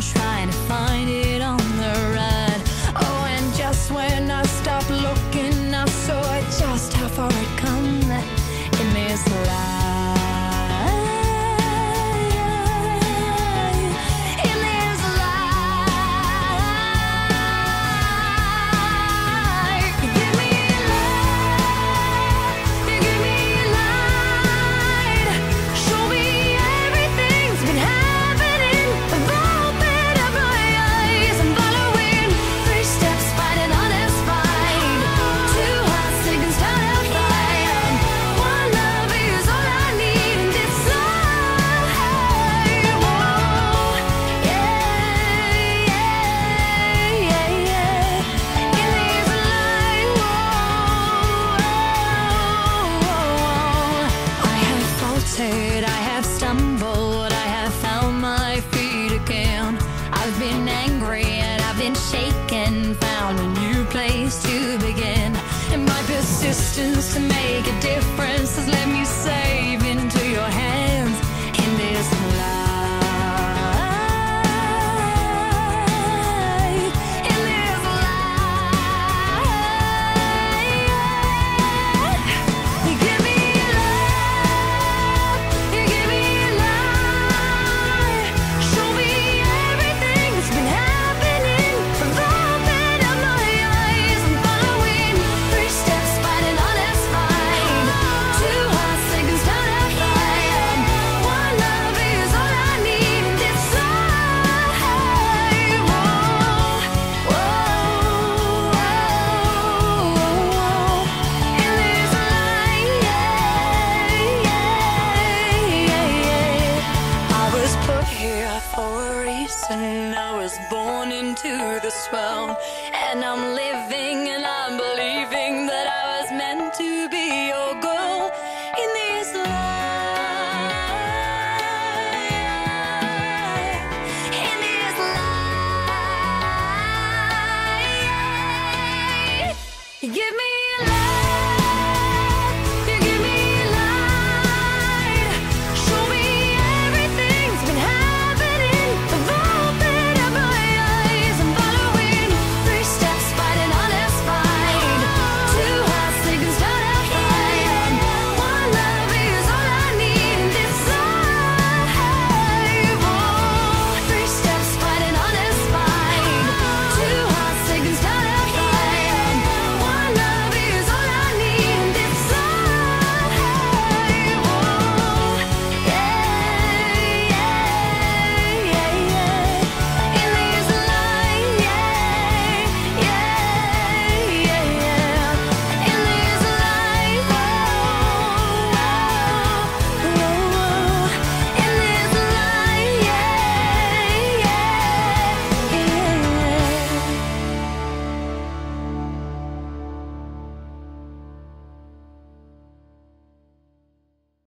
Trying to find to begin, and my persistence to make a difference. born into this world, and I'm living and I'm believing that.